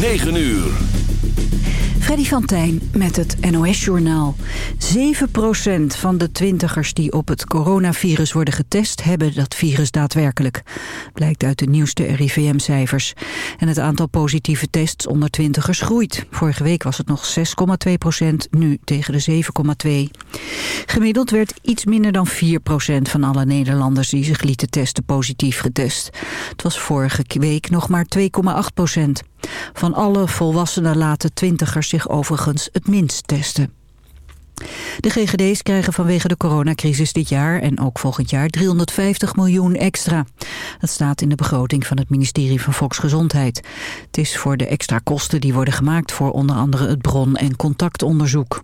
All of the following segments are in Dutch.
9 uur. Freddy van Tijn met het NOS-journaal. 7% van de twintigers die op het coronavirus worden getest... hebben dat virus daadwerkelijk. Blijkt uit de nieuwste RIVM-cijfers. En het aantal positieve tests onder twintigers groeit. Vorige week was het nog 6,2%, nu tegen de 7,2%. Gemiddeld werd iets minder dan 4% van alle Nederlanders... die zich lieten testen positief getest. Het was vorige week nog maar 2,8%. Van alle volwassenen laten twintigers zich overigens het minst testen. De GGD's krijgen vanwege de coronacrisis dit jaar en ook volgend jaar 350 miljoen extra. Dat staat in de begroting van het ministerie van Volksgezondheid. Het is voor de extra kosten die worden gemaakt voor onder andere het bron- en contactonderzoek.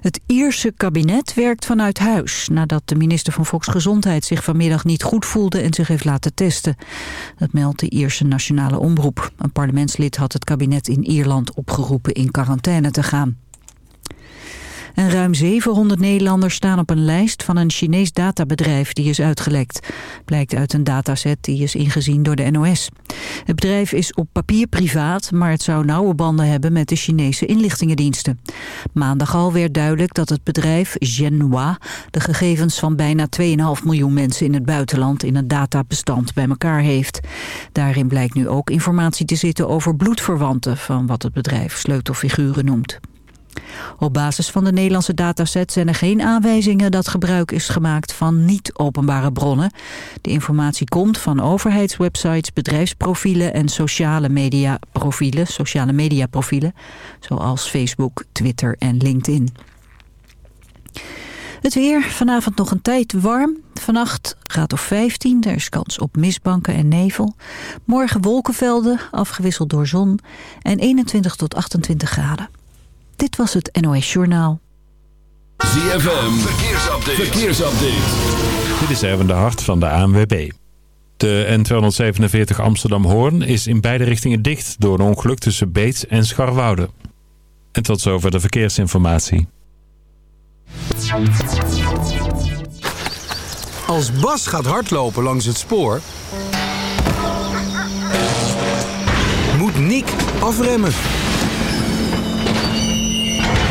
Het Ierse kabinet werkt vanuit huis... nadat de minister van Volksgezondheid zich vanmiddag niet goed voelde... en zich heeft laten testen. Dat meldt de Ierse Nationale Omroep. Een parlementslid had het kabinet in Ierland opgeroepen in quarantaine te gaan. En ruim 700 Nederlanders staan op een lijst van een Chinees databedrijf die is uitgelekt. Blijkt uit een dataset die is ingezien door de NOS. Het bedrijf is op papier privaat, maar het zou nauwe banden hebben met de Chinese inlichtingendiensten. Maandag al werd duidelijk dat het bedrijf Genhua de gegevens van bijna 2,5 miljoen mensen in het buitenland in een databestand bij elkaar heeft. Daarin blijkt nu ook informatie te zitten over bloedverwanten van wat het bedrijf sleutelfiguren noemt. Op basis van de Nederlandse dataset zijn er geen aanwijzingen dat gebruik is gemaakt van niet-openbare bronnen. De informatie komt van overheidswebsites, bedrijfsprofielen en sociale mediaprofielen, sociale mediaprofielen, zoals Facebook, Twitter en LinkedIn. Het weer, vanavond nog een tijd warm. Vannacht gaat of 15, er is kans op mistbanken en nevel. Morgen wolkenvelden, afgewisseld door zon en 21 tot 28 graden. Dit was het NOS Journaal. ZFM, verkeersupdate. verkeersupdate. Dit is even de hart van de ANWB. De N247 Amsterdam-Hoorn is in beide richtingen dicht... door een ongeluk tussen Beets en Scharwoude. En tot zover de verkeersinformatie. Als Bas gaat hardlopen langs het spoor... moet Nick afremmen.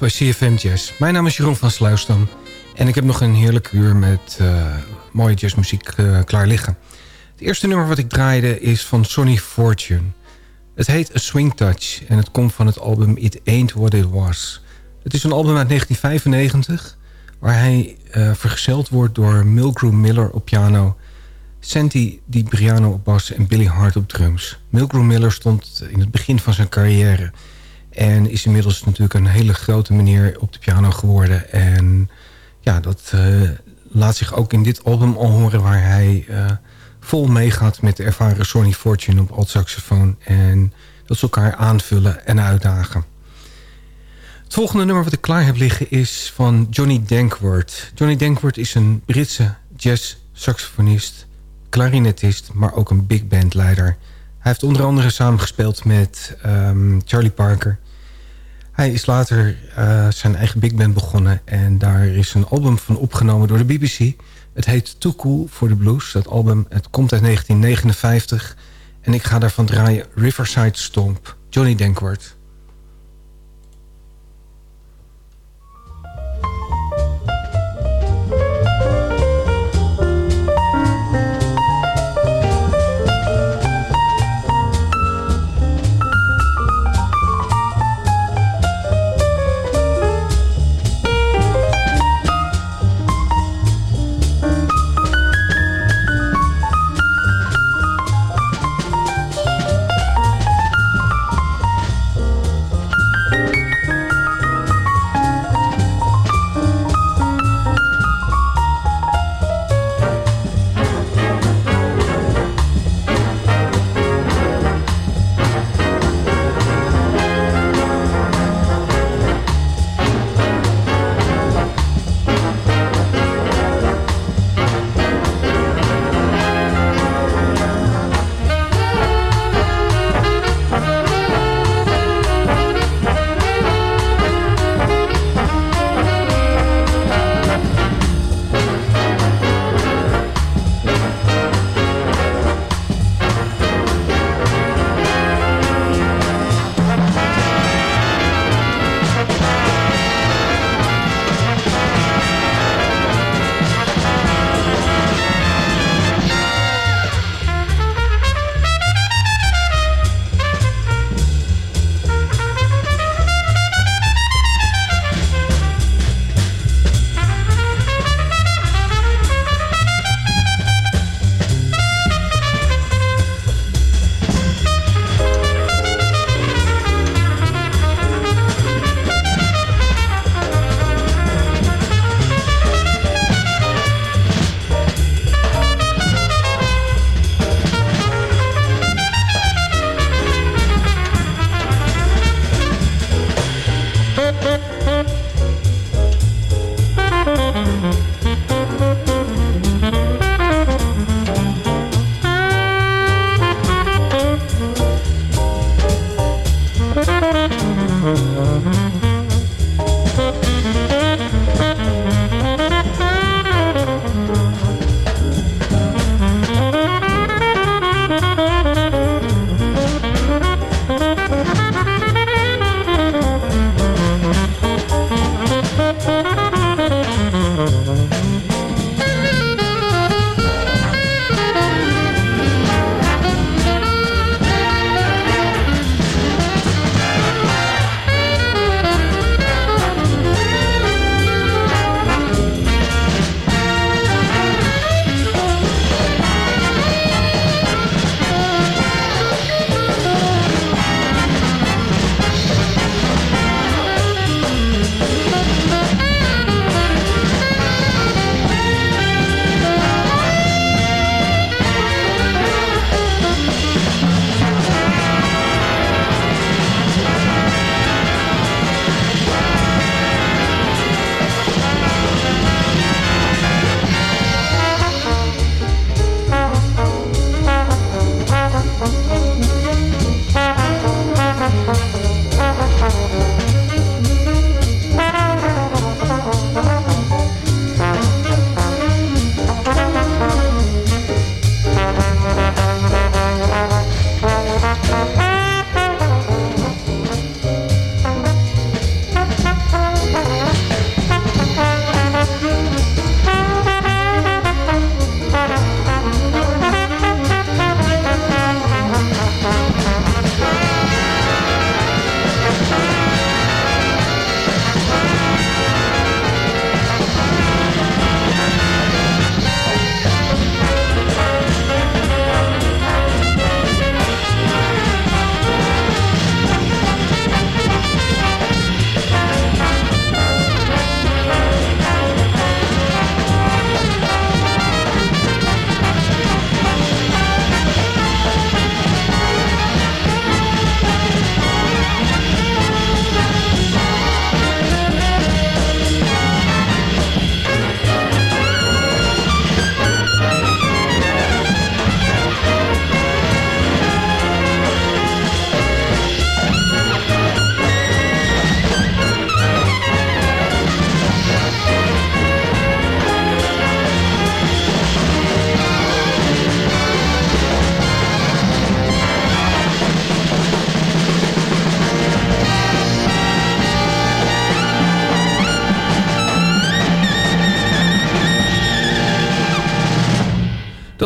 Bij CFM Jazz. Mijn naam is Jeroen van Sluisdam. En ik heb nog een heerlijk uur met uh, mooie jazzmuziek uh, klaar liggen. Het eerste nummer wat ik draaide is van Sonny Fortune. Het heet A Swing Touch en het komt van het album It Ain't What It Was. Het is een album uit 1995 waar hij uh, vergezeld wordt door Milgrew Miller op piano... Santi Di Briano op bas en Billy Hart op drums. Milgrew Miller stond in het begin van zijn carrière... en is inmiddels natuurlijk een hele grote meneer op de piano geworden. En ja, dat uh, laat zich ook in dit album al horen... waar hij uh, vol meegaat met de ervaren Sonny Fortune op alt-saxofoon... en dat ze elkaar aanvullen en uitdagen. Het volgende nummer wat ik klaar heb liggen is van Johnny Dankworth. Johnny Dankworth is een Britse jazz-saxofonist, klarinetist... maar ook een big band leider. Hij heeft onder andere samengespeeld met um, Charlie Parker. Hij is later uh, zijn eigen big band begonnen... en daar is een album van opgenomen door de BBC. Het heet Too Cool for the Blues. Dat album het komt uit 1959... en ik ga daarvan draaien Riverside Stomp, Johnny Dankworth.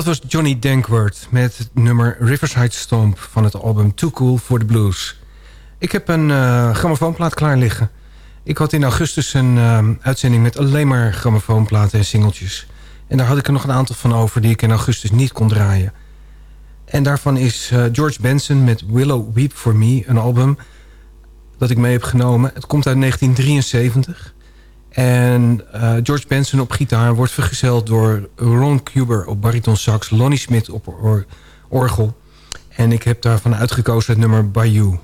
Dat was Johnny Dankworth met nummer Riverside Stomp van het album Too Cool for the Blues. Ik heb een uh, grammofoonplaat klaar liggen. Ik had in augustus een uh, uitzending met alleen maar grammofoonplaten en singeltjes. En daar had ik er nog een aantal van over die ik in augustus niet kon draaien. En daarvan is uh, George Benson met Willow Weep For Me, een album dat ik mee heb genomen. Het komt uit 1973. En uh, George Benson op gitaar wordt vergezeld door Ron Cuber op bariton sax... Lonnie Smith op or orgel. En ik heb daarvan uitgekozen het nummer Bayou.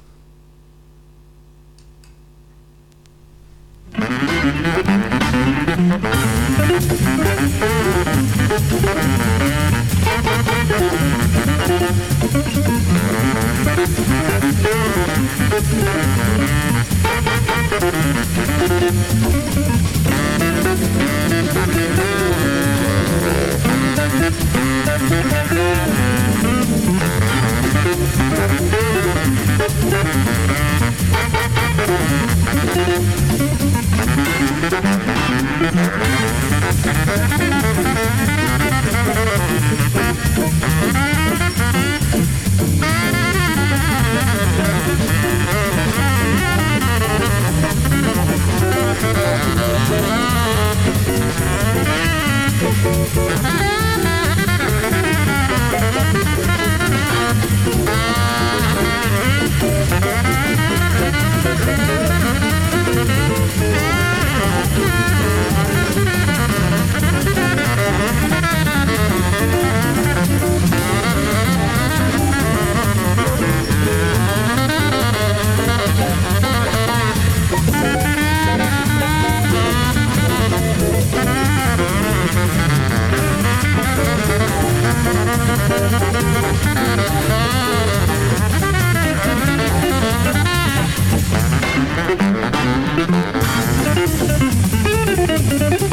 Thank Thank Met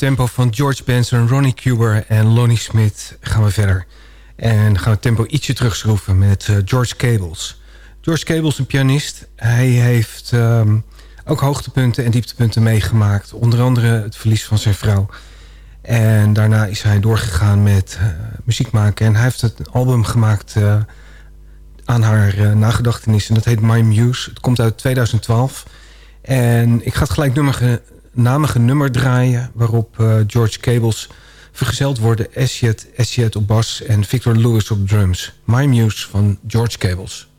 tempo van George Benson, Ronnie Cuber en Lonnie Smith gaan we verder. En gaan we het tempo ietsje terugschroeven met uh, George Cables. George Cables, een pianist. Hij heeft um, ook hoogtepunten en dieptepunten meegemaakt. Onder andere het verlies van zijn vrouw. En daarna is hij doorgegaan met uh, muziek maken. En hij heeft het album gemaakt uh, aan haar nagedachtenis. En dat heet My Muse. Het komt uit 2012. En ik ga het gelijk nummer namige nummer draaien... waarop uh, George Cables vergezeld worden... Esjet op bas en Victor Lewis op drums. My Muse van George Cables.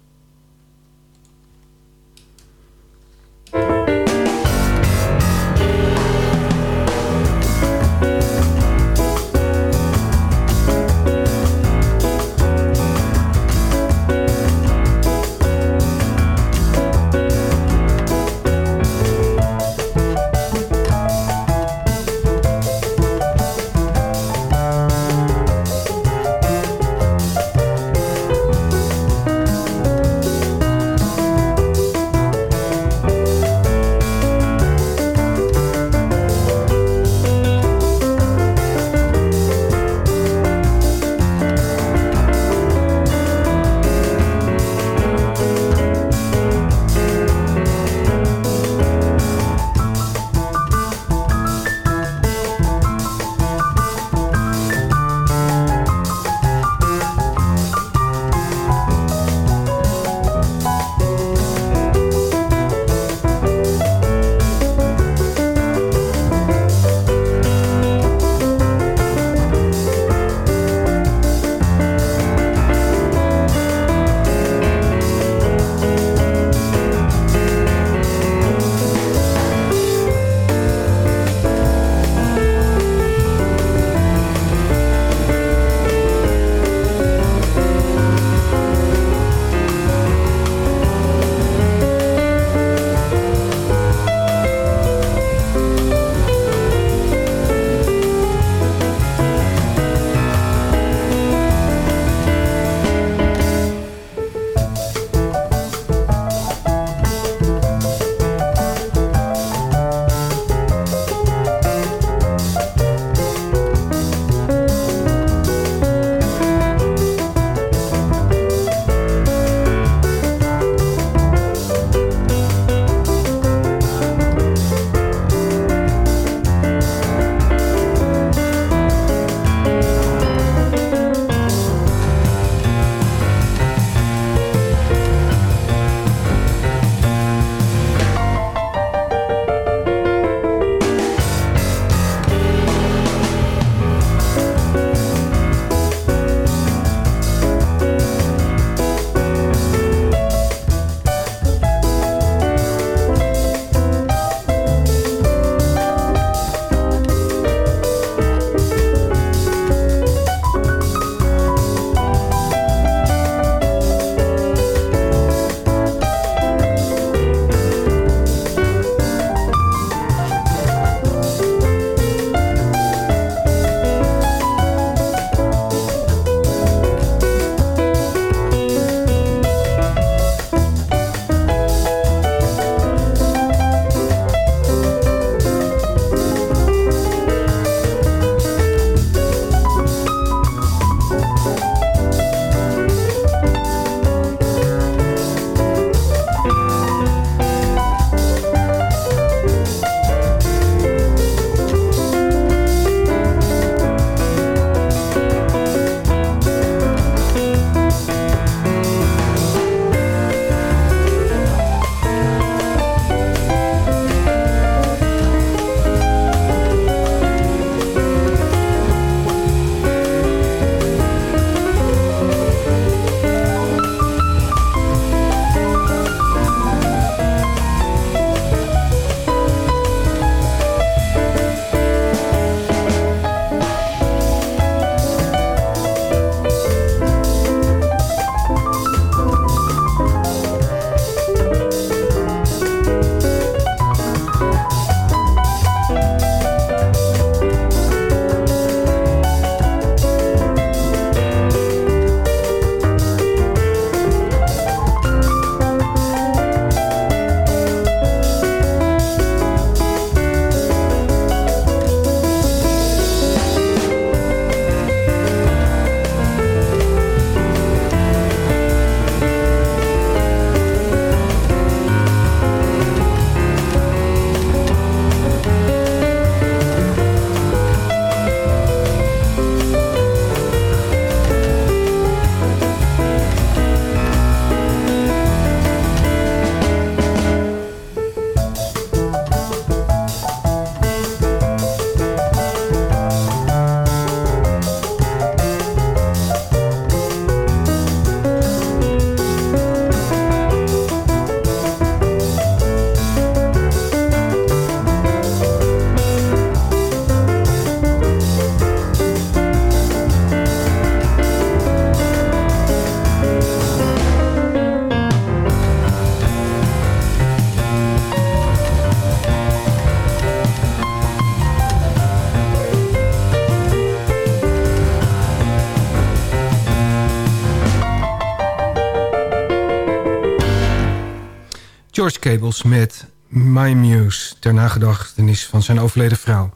George Cables met My Muse... ter nagedachtenis van zijn overleden vrouw.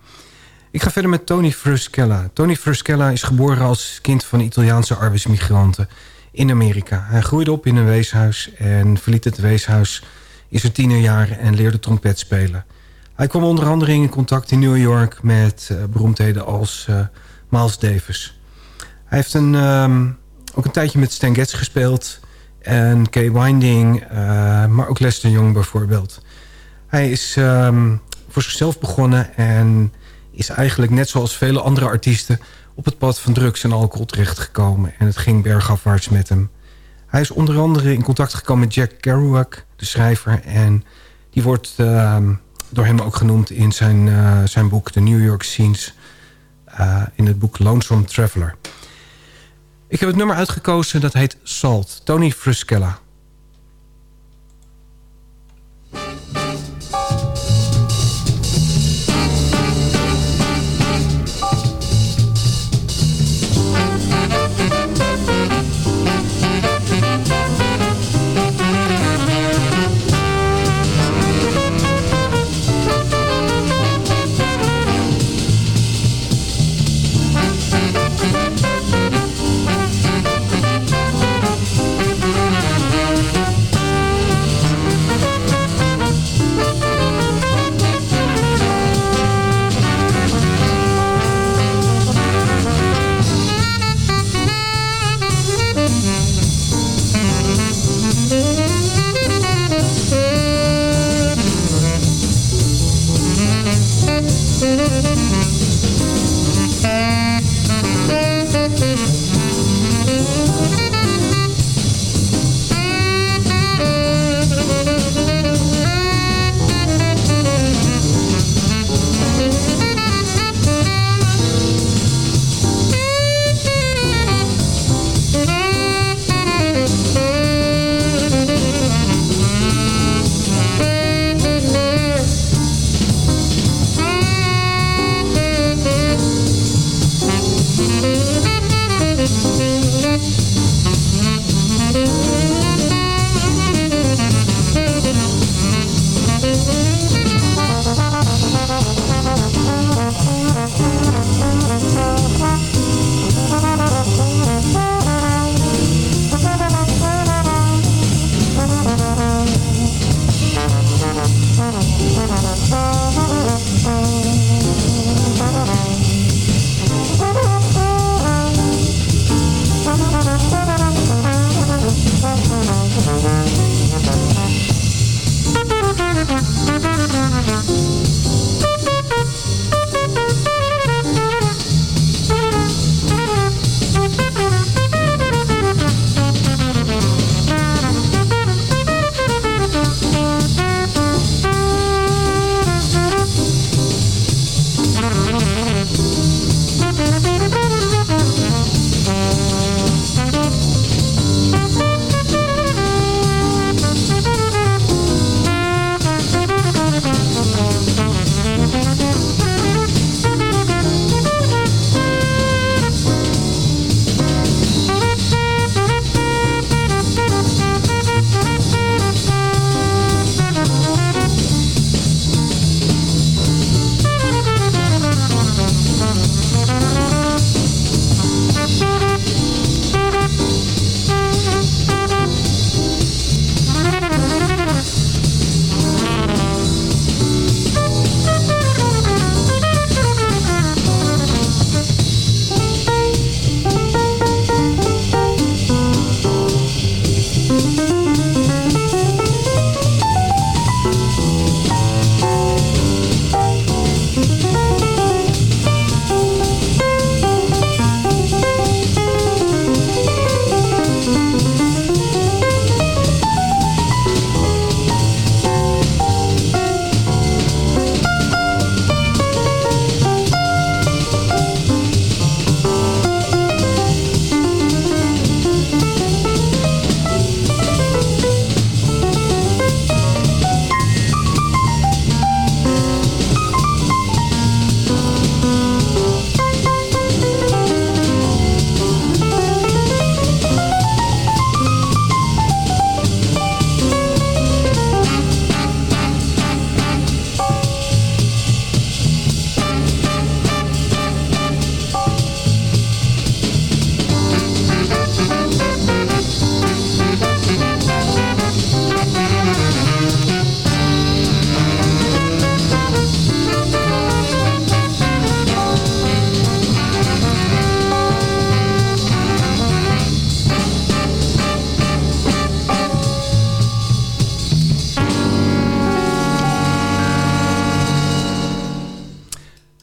Ik ga verder met Tony Fruskella. Tony Fruskella is geboren als kind van Italiaanse arbeidsmigranten in Amerika. Hij groeide op in een weeshuis en verliet het weeshuis in zijn tienerjaren en leerde trompet spelen. Hij kwam onder andere in contact in New York met uh, beroemdheden als uh, Miles Davis. Hij heeft een, um, ook een tijdje met Stan Getz gespeeld en Kay Winding, uh, maar ook Lester Young bijvoorbeeld. Hij is um, voor zichzelf begonnen en is eigenlijk net zoals vele andere artiesten... op het pad van drugs en alcohol terechtgekomen. En het ging bergafwaarts met hem. Hij is onder andere in contact gekomen met Jack Kerouac, de schrijver. En die wordt uh, door hem ook genoemd in zijn, uh, zijn boek The New York Scenes. Uh, in het boek Lonesome Traveler. Ik heb het nummer uitgekozen, dat heet Salt. Tony Fruskella.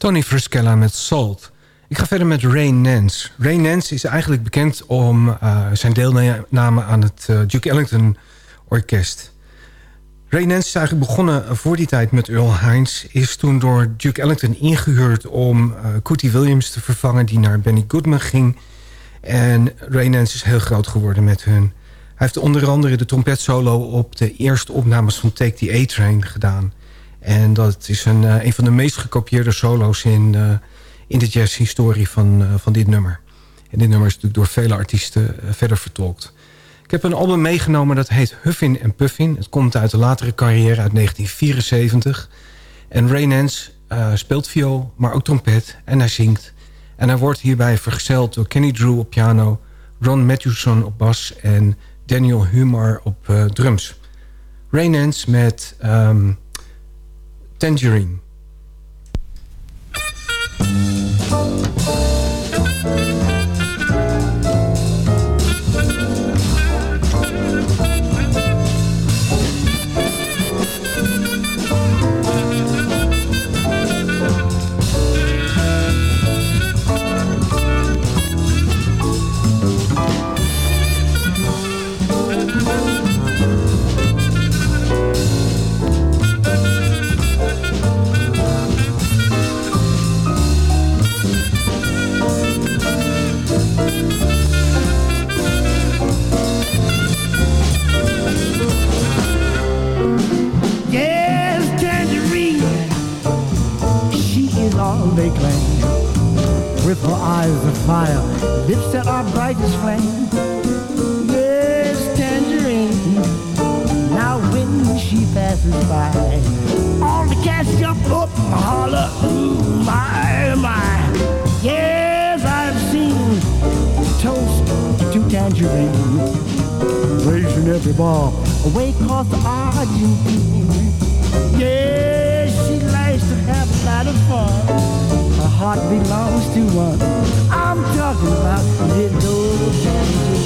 Tony Friskella met Salt. Ik ga verder met Ray Nance. Ray Nance is eigenlijk bekend om uh, zijn deelname aan het uh, Duke Ellington Orkest. Ray Nance is eigenlijk begonnen voor die tijd met Earl Hines. Is toen door Duke Ellington ingehuurd om uh, Cootie Williams te vervangen... die naar Benny Goodman ging. En Ray Nance is heel groot geworden met hun. Hij heeft onder andere de trompetsolo op de eerste opnames van Take the A-Train gedaan... En dat is een, uh, een van de meest gekopieerde solo's in, uh, in de jazzhistorie van, uh, van dit nummer. En dit nummer is natuurlijk door vele artiesten verder vertolkt. Ik heb een album meegenomen dat heet Huffin en Puffin. Het komt uit de latere carrière uit 1974. En Ray Nance speelt viool, maar ook trompet en hij zingt. En hij wordt hierbij vergezeld door Kenny Drew op piano... Ron Matthewson op bas en Daniel Humar op drums. Ray Nance met... Um, Tangerine. With her eyes of fire, lips that are bright as flame. Yes, tangerine. Now when she passes by, all the cats jump up and holler, ooh, my, my. Yes, I've seen toast to tangerine, raising every bar away across the Argentine. Yes, lot of fun her heart belongs to one. I'm talking about little Tangerine.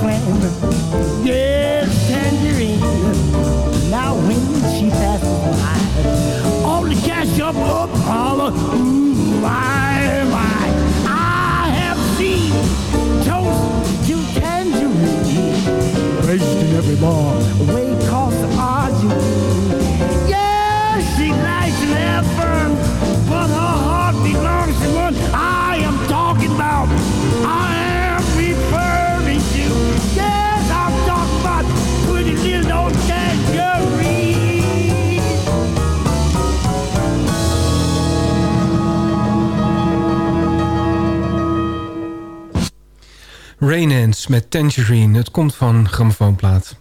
friend Rainance met Tangerine. Het komt van grammofoonplaat.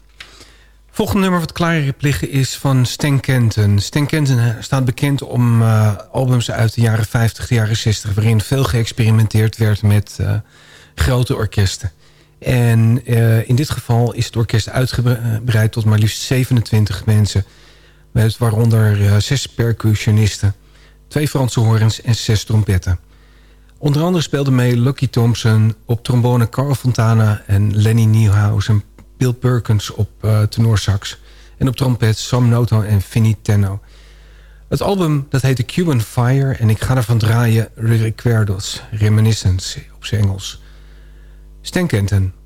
Volgende nummer wat klaar heb liggen is van Stan Kenton. Stan Kenton eh, staat bekend om eh, albums uit de jaren 50, de jaren 60... waarin veel geëxperimenteerd werd met eh, grote orkesten. En in dit geval is het orkest uitgebreid tot maar liefst 27 mensen... met waaronder zes percussionisten, twee Franse horens en zes trompetten. Onder andere speelden mee Lucky Thompson op trombone Carl Fontana en Lenny Niehaus en Bill Perkins op uh, tenorsax. En op trompet Sam Noto en Vinnie Tenno. Het album dat heette Cuban Fire en ik ga ervan draaien Recuerdos, Reminiscence op zijn Engels. Stan Kenton.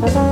拜拜。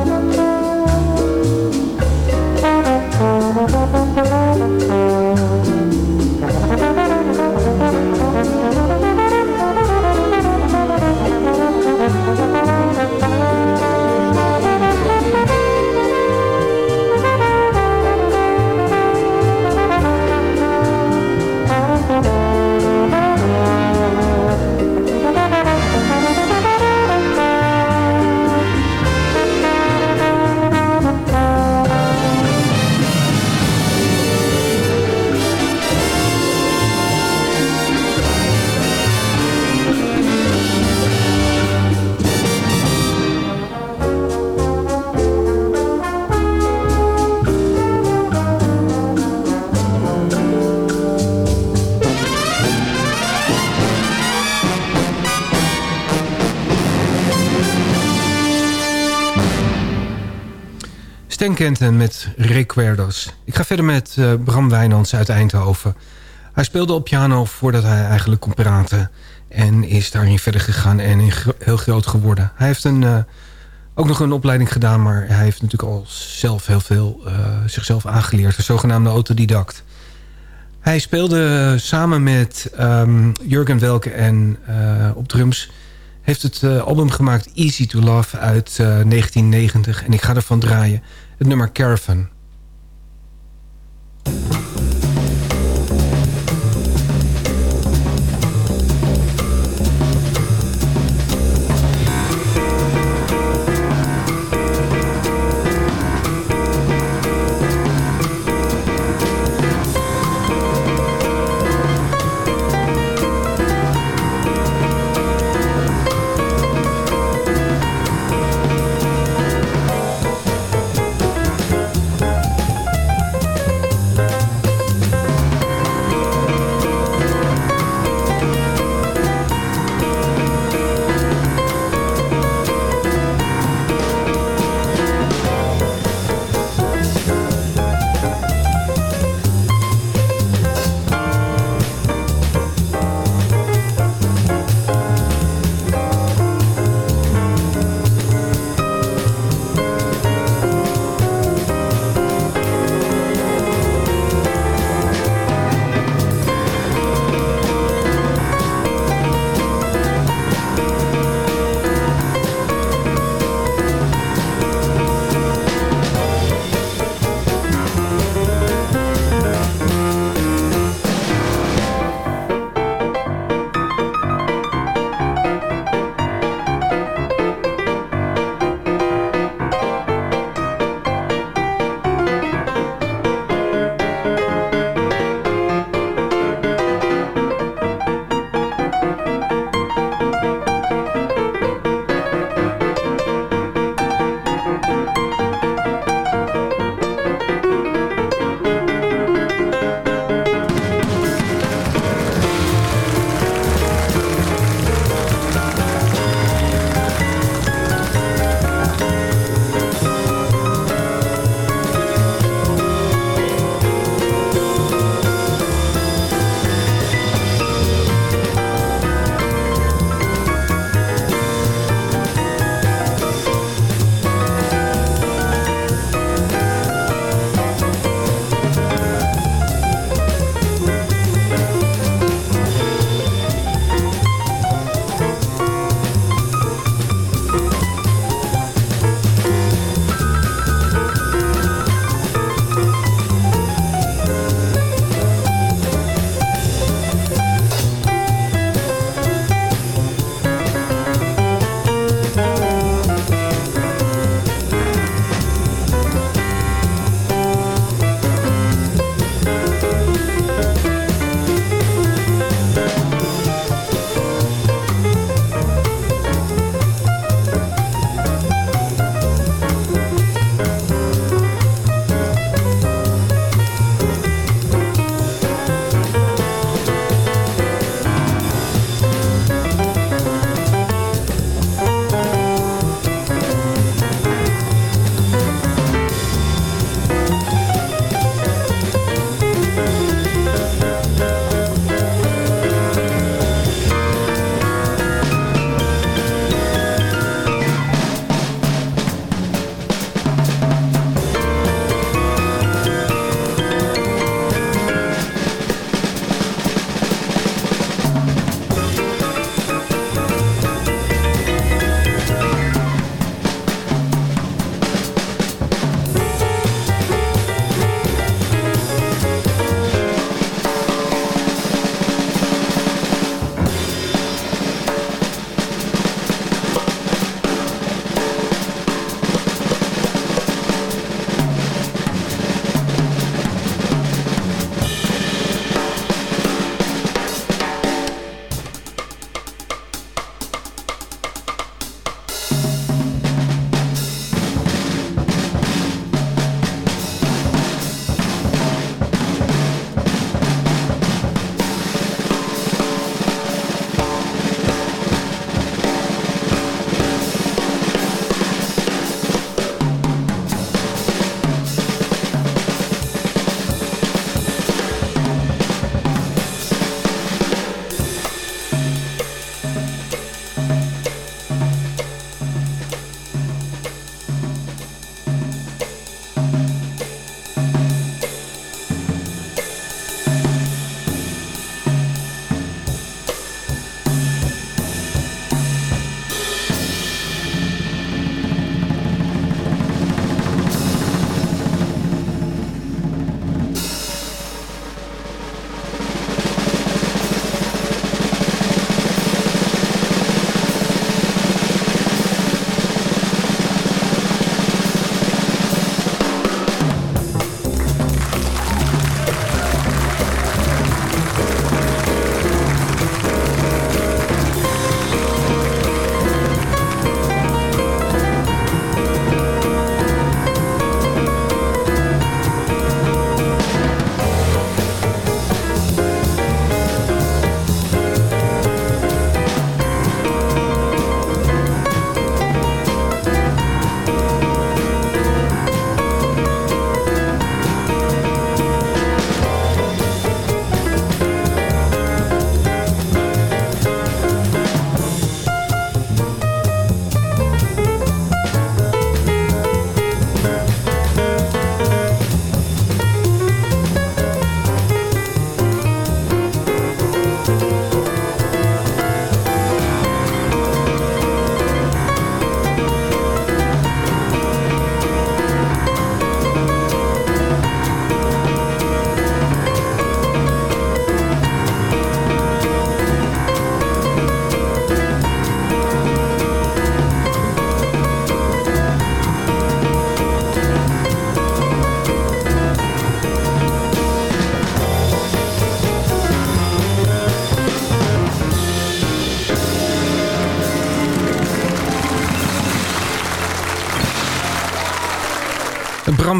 Stan Kenton met Recuerdos. Ik ga verder met uh, Bram Wijnands uit Eindhoven. Hij speelde op piano voordat hij eigenlijk kon praten. En is daarin verder gegaan en heel groot geworden. Hij heeft een, uh, ook nog een opleiding gedaan... maar hij heeft natuurlijk al zelf heel veel zichzelf aangeleerd. De zogenaamde autodidact. Hij speelde samen met um, Jurgen Welke en op drums heeft het uh, album gemaakt Easy to Love uit uh, 1990. En ik ga ervan draaien het nummer Caravan.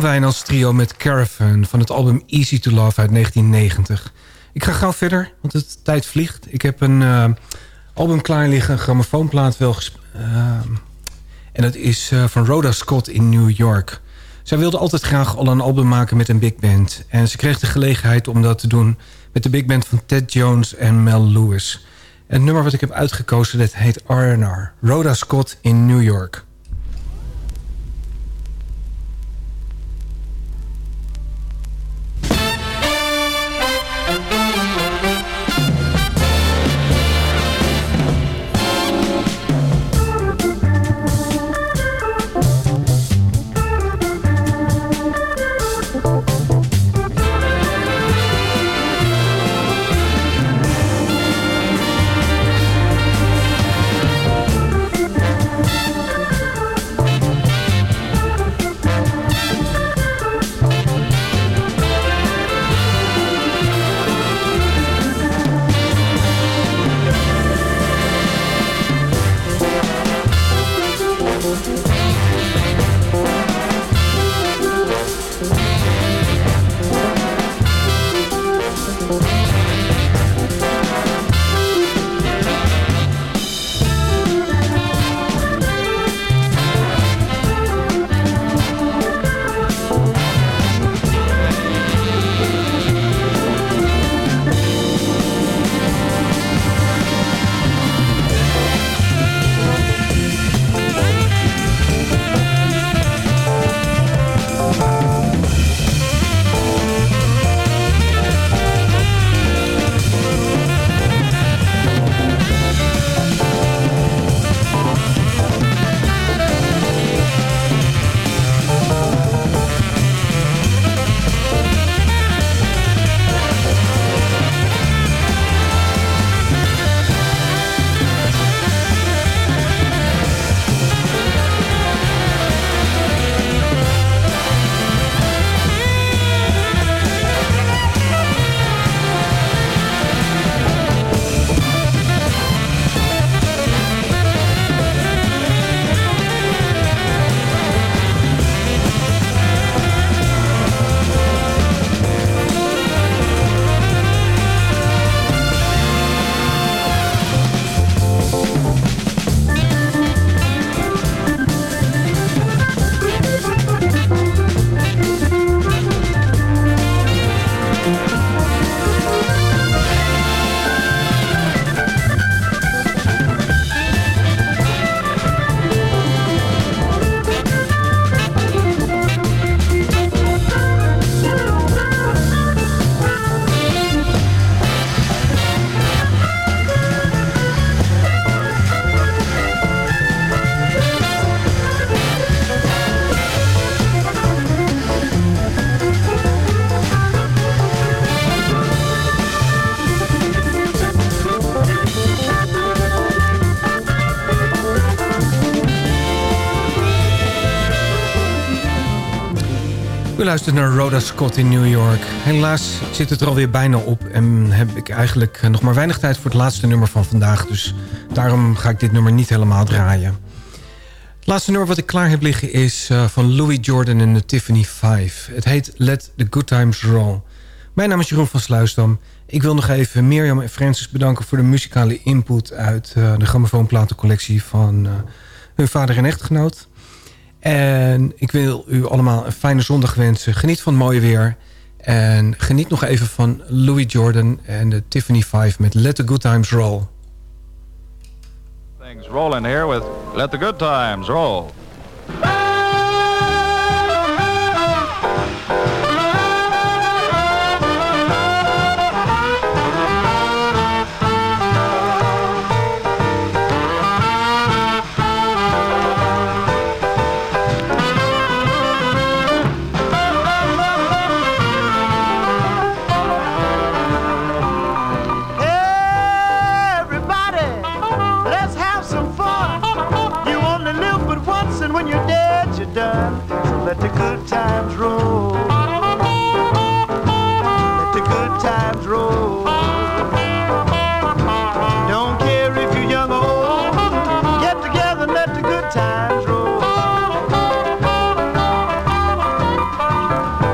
Bram als trio met Caravan van het album Easy to Love uit 1990. Ik ga gauw verder, want de tijd vliegt. Ik heb een uh, album klaar liggen, een grammofoonplaat wel uh, En dat is uh, van Rhoda Scott in New York. Zij wilde altijd graag al een album maken met een big band. En ze kreeg de gelegenheid om dat te doen met de big band van Ted Jones en Mel Lewis. En het nummer wat ik heb uitgekozen, dat heet R&R. Rhoda Scott in New York. Luistert naar Rhoda Scott in New York. Helaas zit het er alweer bijna op... en heb ik eigenlijk nog maar weinig tijd voor het laatste nummer van vandaag. Dus daarom ga ik dit nummer niet helemaal draaien. Het laatste nummer wat ik klaar heb liggen is uh, van Louis Jordan en de Tiffany 5. Het heet Let the Good Times Roll. Mijn naam is Jeroen van Sluisdam. Ik wil nog even Mirjam en Francis bedanken... voor de muzikale input uit uh, de grammofoonplatencollectie van hun vader en echtgenoot... En ik wil u allemaal een fijne zondag wensen. Geniet van het mooie weer. En geniet nog even van Louis Jordan en de Tiffany 5 met Let the Good Times Roll. Things rolling here with Let the Good Times Roll. control. Don't care if you're young or old. Get together and let the good times roll.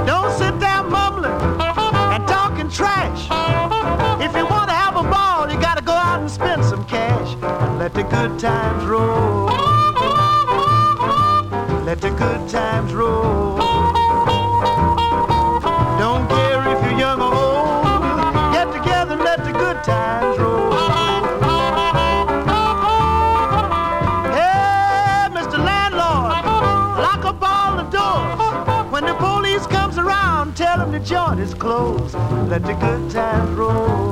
Don't sit there mumbling and talking trash. If you want to have a ball, you got to go out and spend some cash. Let the good times roll. Let the good times roll. let the good times roll.